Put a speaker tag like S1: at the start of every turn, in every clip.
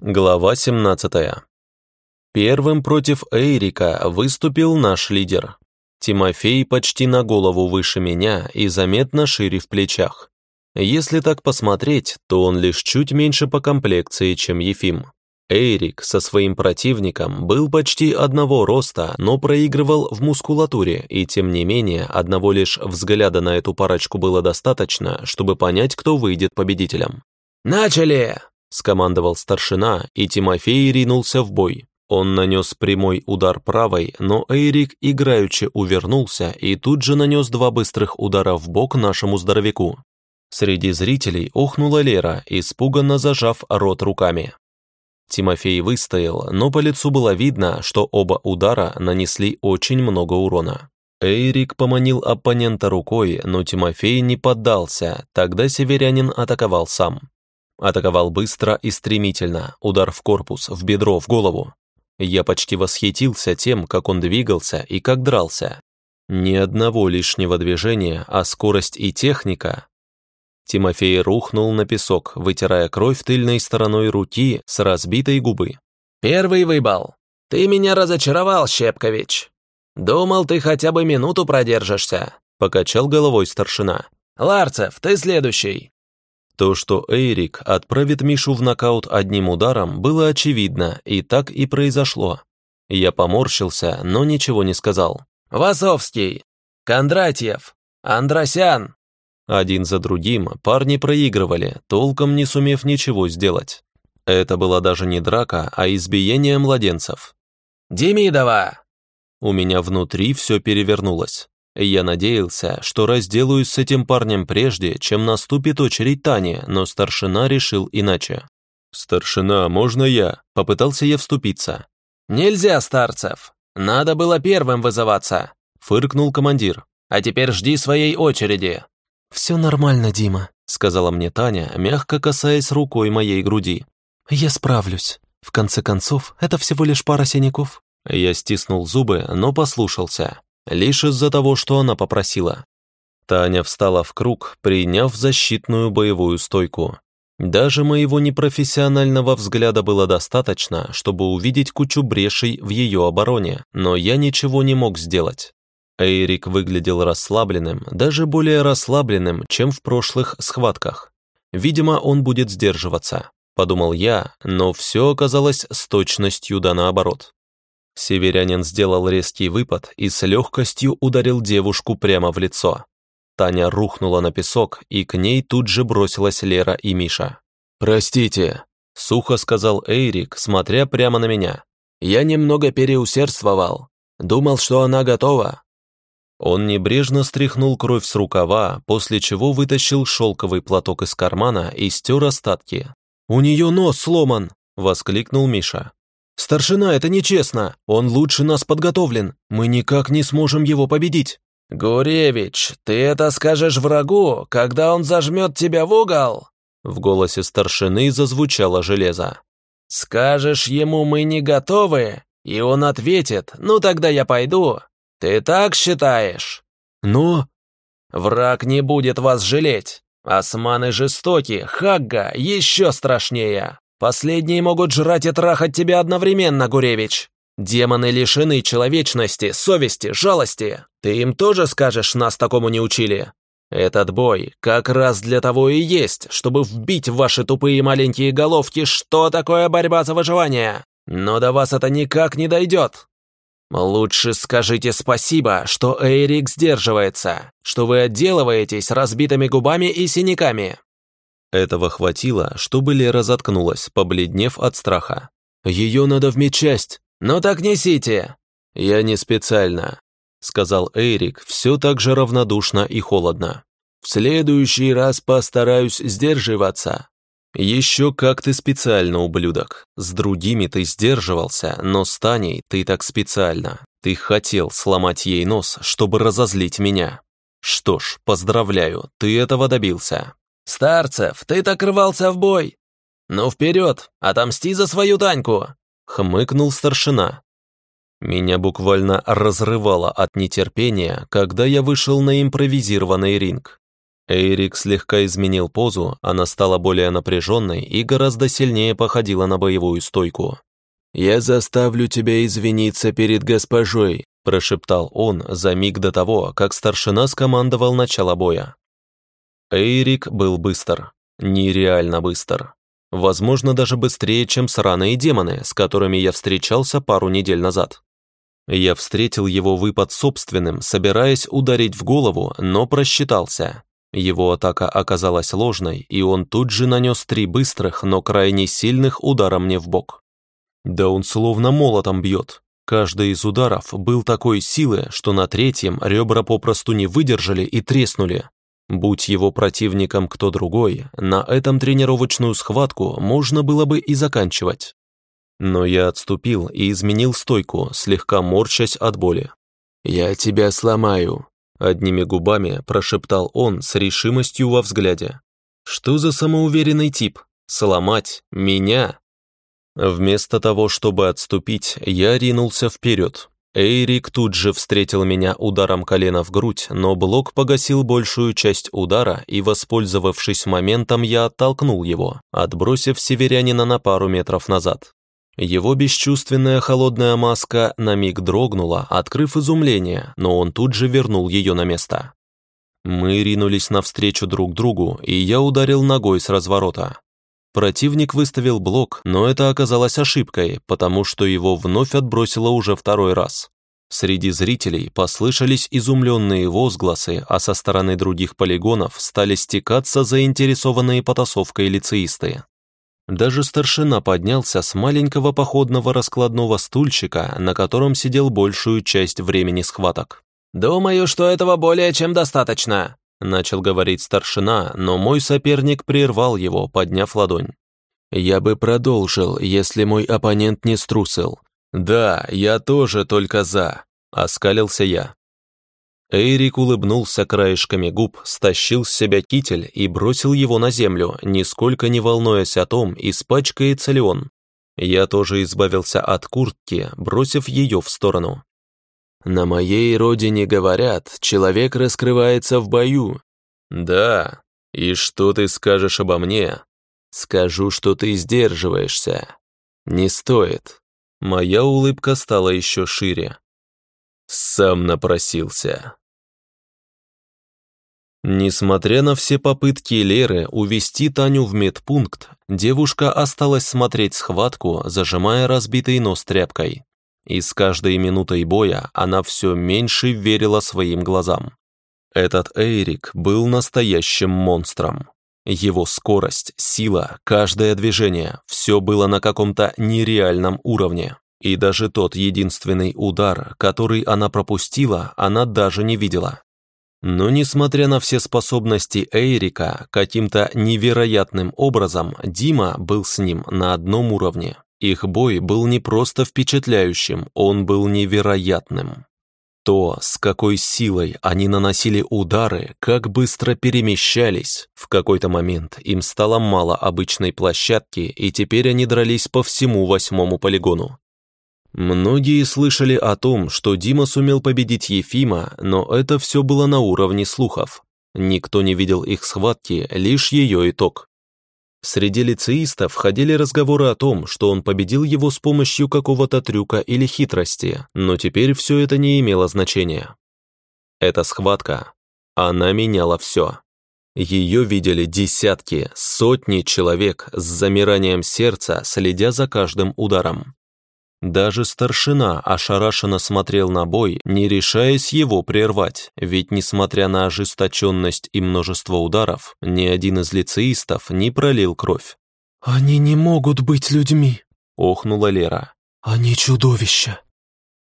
S1: Глава 17. Первым против Эйрика выступил наш лидер. Тимофей почти на голову выше меня и заметно шире в плечах. Если так посмотреть, то он лишь чуть меньше по комплекции, чем Ефим. Эйрик со своим противником был почти одного роста, но проигрывал в мускулатуре, и тем не менее, одного лишь взгляда на эту парочку было достаточно, чтобы понять, кто выйдет победителем.
S2: «Начали!»
S1: Скомандовал старшина, и Тимофей ринулся в бой. Он нанес прямой удар правой, но Эйрик играючи увернулся и тут же нанес два быстрых удара в бок нашему здоровяку. Среди зрителей охнула Лера, испуганно зажав рот руками. Тимофей выстоял, но по лицу было видно, что оба удара нанесли очень много урона. Эйрик поманил оппонента рукой, но Тимофей не поддался, тогда северянин атаковал сам. Атаковал быстро и стремительно, удар в корпус, в бедро, в голову. Я почти восхитился тем, как он двигался и как дрался. Ни одного лишнего движения, а скорость и техника. Тимофей рухнул на песок, вытирая кровь тыльной стороной руки с разбитой губы.
S2: «Первый выбал. Ты меня разочаровал, Щепкович. Думал, ты хотя бы минуту продержишься», — покачал головой старшина. «Ларцев, ты следующий».
S1: То, что Эйрик отправит Мишу в нокаут одним ударом, было очевидно, и так и произошло. Я поморщился, но ничего не сказал.
S2: «Васовский! Кондратьев! Андросян!»
S1: Один за другим парни проигрывали, толком не сумев ничего сделать. Это была даже не драка, а избиение младенцев.
S2: «Демидова!»
S1: У меня внутри все перевернулось. Я надеялся, что разделаюсь с этим парнем прежде, чем наступит очередь Тани, но старшина решил иначе. «Старшина, можно я?» – попытался я вступиться.
S2: «Нельзя, старцев! Надо было первым вызываться!» – фыркнул командир. «А теперь жди своей очереди!»
S3: «Все нормально, Дима», –
S1: сказала мне Таня, мягко касаясь рукой моей груди.
S3: «Я справлюсь. В конце концов, это всего лишь пара синяков».
S1: Я стиснул зубы, но послушался лишь из-за того, что она попросила. Таня встала в круг, приняв защитную боевую стойку. Даже моего непрофессионального взгляда было достаточно, чтобы увидеть кучу брешей в ее обороне, но я ничего не мог сделать. Эйрик выглядел расслабленным, даже более расслабленным, чем в прошлых схватках. Видимо, он будет сдерживаться, подумал я, но все оказалось с точностью да наоборот. Северянин сделал резкий выпад и с легкостью ударил девушку прямо в лицо. Таня рухнула на песок, и к ней тут же бросилась Лера и Миша.
S2: «Простите», —
S1: сухо сказал Эйрик, смотря прямо на меня.
S2: «Я немного переусердствовал. Думал, что она готова».
S1: Он небрежно стряхнул кровь с рукава, после чего вытащил шелковый платок из кармана и стер остатки.
S3: «У нее нос сломан!»
S1: — воскликнул Миша.
S3: «Старшина, это нечестно! Он лучше нас подготовлен! Мы никак не сможем его победить!»
S2: «Гуревич, ты это скажешь врагу, когда он зажмет тебя в угол?»
S1: В голосе старшины зазвучало железо.
S2: «Скажешь ему, мы не готовы?» И он ответит, «Ну тогда я пойду». Ты так считаешь?
S3: Но...
S2: Враг не будет вас жалеть. Османы жестоки, Хагга еще страшнее. Последние могут жрать и трахать тебя одновременно, Гуревич. Демоны лишены человечности, совести, жалости. Ты им тоже скажешь, нас такому не учили? Этот бой как раз для того и есть, чтобы вбить в ваши тупые маленькие головки, что такое борьба за выживание. Но до вас это никак не дойдет. Лучше скажите спасибо, что Эйрик сдерживается, что вы отделываетесь разбитыми губами и синяками.
S1: Этого хватило, чтобы Лера заткнулась, побледнев от страха.
S2: «Ее надо в медчасть! Ну так несите!»
S1: «Я не специально», — сказал Эрик, все так же равнодушно и холодно.
S2: «В следующий раз постараюсь сдерживаться».
S1: «Еще как ты специально, ублюдок. С другими ты сдерживался, но с Таней ты так специально. Ты хотел сломать ей нос, чтобы разозлить меня. Что ж, поздравляю, ты этого добился.
S2: «Старцев, ты так рвался в бой! Ну вперед, отомсти за свою Таньку!»
S1: — хмыкнул старшина. Меня буквально разрывало от нетерпения, когда я вышел на импровизированный ринг. Эйрик слегка изменил позу, она стала более напряженной и гораздо сильнее походила на боевую стойку. «Я заставлю тебя извиниться перед госпожой», прошептал он за миг до того, как старшина скомандовал начало боя. Эйрик был быстр, нереально быстр. Возможно, даже быстрее, чем сраные демоны, с которыми я встречался пару недель назад. Я встретил его выпад собственным, собираясь ударить в голову, но просчитался. Его атака оказалась ложной, и он тут же нанес три быстрых, но крайне сильных удара мне в бок. Да он словно молотом бьет. Каждый из ударов был такой силы, что на третьем ребра попросту не выдержали и треснули. Будь его противником кто другой, на этом тренировочную схватку можно было бы и заканчивать. Но я отступил и изменил стойку, слегка морщась от боли. «Я тебя сломаю», — одними губами прошептал он с решимостью во взгляде. «Что за самоуверенный тип? Сломать? Меня?» Вместо того, чтобы отступить, я ринулся вперед. Эйрик тут же встретил меня ударом колена в грудь, но блок погасил большую часть удара, и, воспользовавшись моментом, я оттолкнул его, отбросив северянина на пару метров назад. Его бесчувственная холодная маска на миг дрогнула, открыв изумление, но он тут же вернул ее на место. Мы ринулись навстречу друг другу, и я ударил ногой с разворота. Противник выставил блок, но это оказалось ошибкой, потому что его вновь отбросило уже второй раз. Среди зрителей послышались изумленные возгласы, а со стороны других полигонов стали стекаться заинтересованные потасовкой лицеисты. Даже старшина поднялся с маленького походного раскладного стульчика, на котором сидел большую часть времени схваток.
S2: «Думаю, что этого более чем достаточно», —
S1: начал говорить старшина, но мой соперник прервал его, подняв ладонь. «Я бы продолжил, если мой оппонент не струсил. Да, я тоже только за», — оскалился я. Эйрик улыбнулся краешками губ, стащил с себя китель и бросил его на землю, нисколько не волнуясь о том, испачкается ли он. Я тоже избавился от куртки, бросив ее в сторону. «На моей родине говорят, человек раскрывается в бою». «Да, и что ты скажешь обо мне?» «Скажу, что ты сдерживаешься». «Не стоит». Моя улыбка стала еще шире. Сам напросился. Несмотря на все попытки Леры увести Таню в медпункт, девушка осталась смотреть схватку, зажимая разбитый нос тряпкой. И с каждой минутой боя она все меньше верила своим глазам. Этот Эйрик был настоящим монстром. Его скорость, сила, каждое движение – все было на каком-то нереальном уровне. И даже тот единственный удар, который она пропустила, она даже не видела. Но несмотря на все способности Эйрика, каким-то невероятным образом Дима был с ним на одном уровне. Их бой был не просто впечатляющим, он был невероятным. То, с какой силой они наносили удары, как быстро перемещались. В какой-то момент им стало мало обычной площадки, и теперь они дрались по всему восьмому полигону. Многие слышали о том, что Дима сумел победить Ефима, но это все было на уровне слухов. Никто не видел их схватки, лишь ее итог. Среди лицеистов ходили разговоры о том, что он победил его с помощью какого-то трюка или хитрости, но теперь все это не имело значения. Эта схватка, она меняла все. Ее видели десятки, сотни человек с замиранием сердца, следя за каждым ударом. Даже старшина ошарашенно смотрел на бой, не решаясь его прервать, ведь, несмотря на ожесточенность и множество ударов, ни один из лицеистов не пролил кровь.
S3: «Они не могут быть людьми», —
S1: охнула Лера.
S3: «Они чудовища».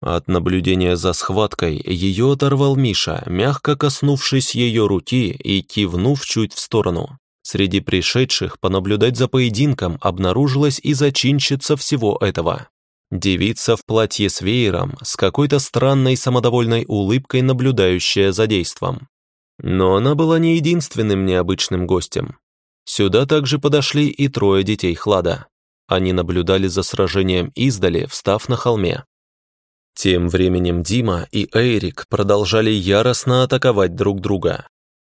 S1: От наблюдения за схваткой ее оторвал Миша, мягко коснувшись ее руки и кивнув чуть в сторону. Среди пришедших понаблюдать за поединком обнаружилась и зачинщица всего этого. Девица в платье с веером, с какой-то странной самодовольной улыбкой, наблюдающая за действом. Но она была не единственным необычным гостем. Сюда также подошли и трое детей Хлада. Они наблюдали за сражением издали, встав на холме. Тем временем Дима и Эйрик продолжали яростно атаковать друг друга.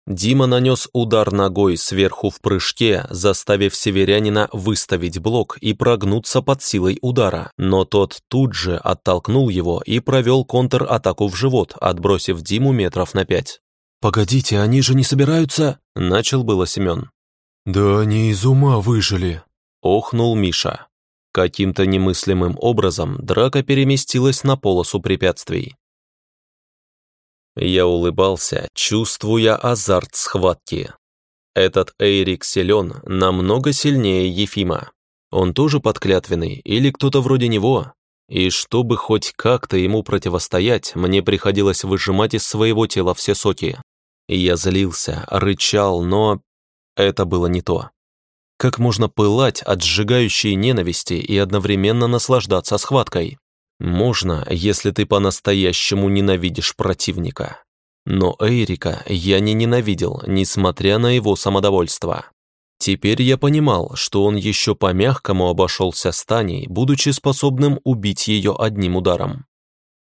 S1: Дима нанес удар ногой сверху в прыжке, заставив северянина выставить блок и прогнуться под силой удара, но тот тут же оттолкнул его и провел контр-атаку в живот, отбросив Диму метров на пять.
S3: «Погодите, они же не собираются...»
S1: — начал было Семен.
S3: «Да они из ума выжили», —
S1: охнул Миша. Каким-то немыслимым образом драка переместилась на полосу препятствий. Я улыбался, чувствуя азарт схватки. Этот Эйрик силен, намного сильнее Ефима. Он тоже подклятвенный или кто-то вроде него. И чтобы хоть как-то ему противостоять, мне приходилось выжимать из своего тела все соки. Я злился, рычал, но это было не то. Как можно пылать от сжигающей ненависти и одновременно наслаждаться схваткой? Можно, если ты по-настоящему ненавидишь противника. Но Эйрика я не ненавидел, несмотря на его самодовольство. Теперь я понимал, что он еще по-мягкому обошелся с Таней, будучи способным убить ее одним ударом.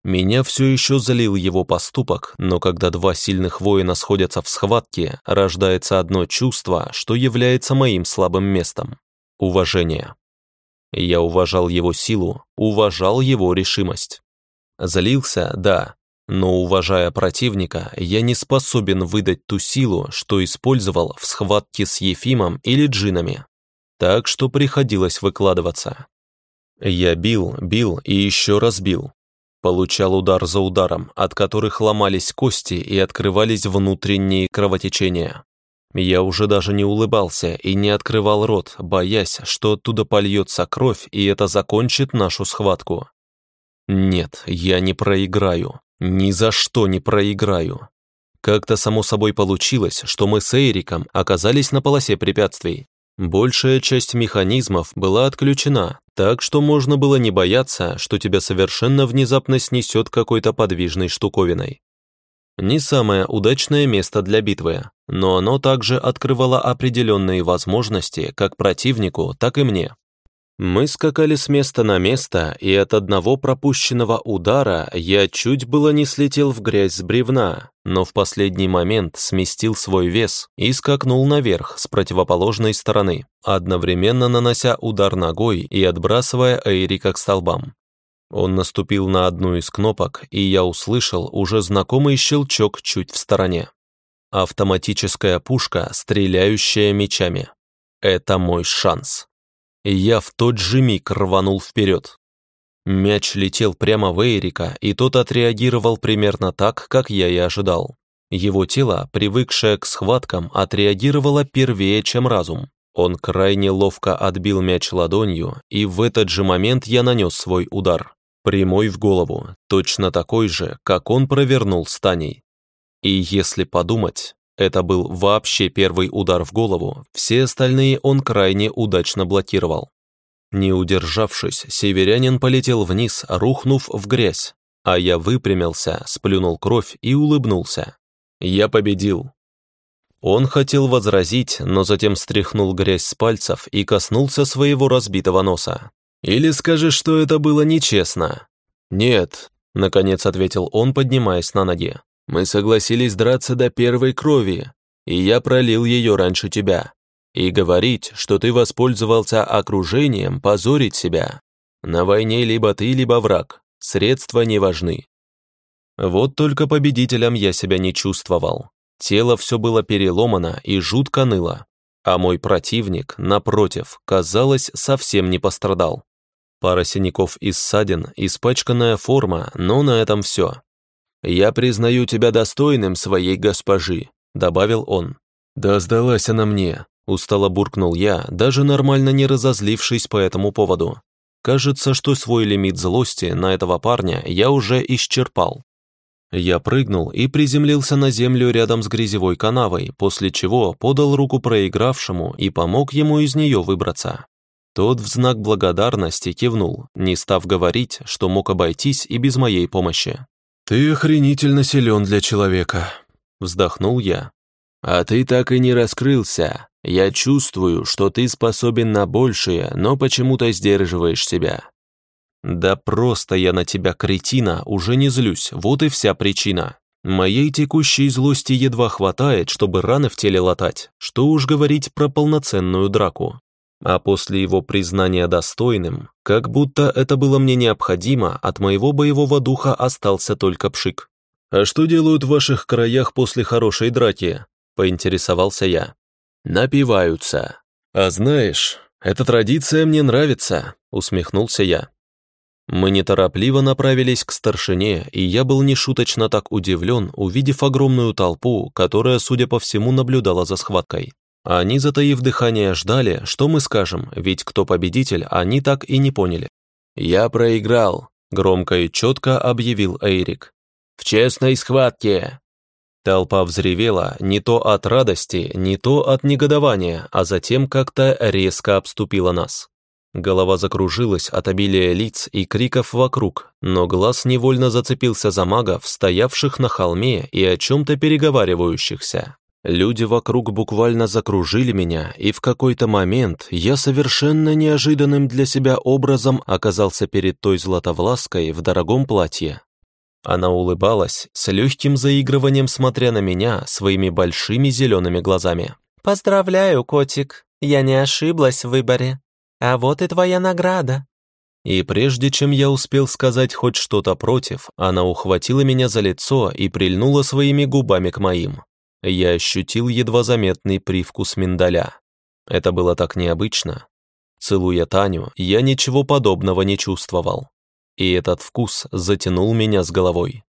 S1: Меня все еще залил его поступок, но когда два сильных воина сходятся в схватке, рождается одно чувство, что является моим слабым местом – уважение. Я уважал его силу, уважал его решимость. Залился, да, но уважая противника, я не способен выдать ту силу, что использовал в схватке с Ефимом или джинами. Так что приходилось выкладываться. Я бил, бил и еще раз бил. Получал удар за ударом, от которых ломались кости и открывались внутренние кровотечения. Я уже даже не улыбался и не открывал рот, боясь, что оттуда польется кровь, и это закончит нашу схватку. Нет, я не проиграю. Ни за что не проиграю. Как-то само собой получилось, что мы с Эриком оказались на полосе препятствий. Большая часть механизмов была отключена, так что можно было не бояться, что тебя совершенно внезапно снесет какой-то подвижной штуковиной. Не самое удачное место для битвы, но оно также открывало определенные возможности как противнику, так и мне. Мы скакали с места на место, и от одного пропущенного удара я чуть было не слетел в грязь с бревна, но в последний момент сместил свой вес и скакнул наверх с противоположной стороны, одновременно нанося удар ногой и отбрасывая Эйрика к столбам. Он наступил на одну из кнопок, и я услышал уже знакомый щелчок чуть в стороне. Автоматическая пушка, стреляющая мечами. Это мой шанс. Я в тот же миг рванул вперед. Мяч летел прямо в Эрика, и тот отреагировал примерно так, как я и ожидал. Его тело, привыкшее к схваткам, отреагировало первее, чем разум. Он крайне ловко отбил мяч ладонью, и в этот же момент я нанес свой удар. Прямой в голову, точно такой же, как он провернул с Таней. И если подумать, это был вообще первый удар в голову, все остальные он крайне удачно блокировал. Не удержавшись, северянин полетел вниз, рухнув в грязь, а я выпрямился, сплюнул кровь и улыбнулся. Я победил. Он хотел возразить, но затем стряхнул грязь с пальцев и коснулся своего разбитого носа. «Или скажешь, что это было нечестно?» «Нет», — наконец ответил он, поднимаясь на ноги. Мы согласились драться до первой крови, и я пролил ее раньше тебя. И говорить, что ты воспользовался окружением, позорить себя. На войне либо ты, либо враг. Средства не важны. Вот только победителем я себя не чувствовал. Тело все было переломано и жутко ныло. А мой противник, напротив, казалось, совсем не пострадал. Пара синяков и ссадин, испачканная форма, но на этом все. «Я признаю тебя достойным своей госпожи», — добавил он. «Да сдалась она мне», — устало буркнул я, даже нормально не разозлившись по этому поводу. Кажется, что свой лимит злости на этого парня я уже исчерпал. Я прыгнул и приземлился на землю рядом с грязевой канавой, после чего подал руку проигравшему и помог ему из нее выбраться. Тот в знак благодарности кивнул, не став говорить, что мог обойтись и без моей помощи. «Ты охренительно силен для человека», — вздохнул я. «А ты так и не раскрылся. Я чувствую, что ты способен на большее, но почему-то сдерживаешь себя». «Да просто я на тебя, кретина, уже не злюсь, вот и вся причина. Моей текущей злости едва хватает, чтобы раны в теле латать, что уж говорить про полноценную драку. А после его признания достойным, как будто это было мне необходимо, от моего боевого духа остался только пшик. «А что делают в ваших краях после хорошей драки?» – поинтересовался я. «Напиваются». «А знаешь, эта традиция мне нравится», – усмехнулся я. Мы неторопливо направились к старшине, и я был нешуточно так удивлен, увидев огромную толпу, которая, судя по всему, наблюдала за схваткой. Они, затаив дыхание, ждали, что мы скажем, ведь кто победитель, они так и не поняли. «Я проиграл», — громко и четко объявил Эйрик. «В честной схватке!» Толпа взревела не то от радости, не то от негодования, а затем как-то резко обступила нас. Голова закружилась от обилия лиц и криков вокруг, но глаз невольно зацепился за магов, стоявших на холме и о чем-то переговаривающихся. Люди вокруг буквально закружили меня, и в какой-то момент я совершенно неожиданным для себя образом оказался перед той златовлаской в дорогом платье. Она улыбалась, с легким заигрыванием смотря на меня своими большими зелеными глазами.
S4: «Поздравляю, котик, я не ошиблась в выборе. А вот и твоя награда».
S1: И прежде чем я успел сказать хоть что-то против, она ухватила меня за лицо и прильнула своими губами к моим. Я ощутил едва заметный привкус миндаля. Это было так необычно. Целуя Таню, я ничего подобного не чувствовал. И этот вкус затянул меня с головой.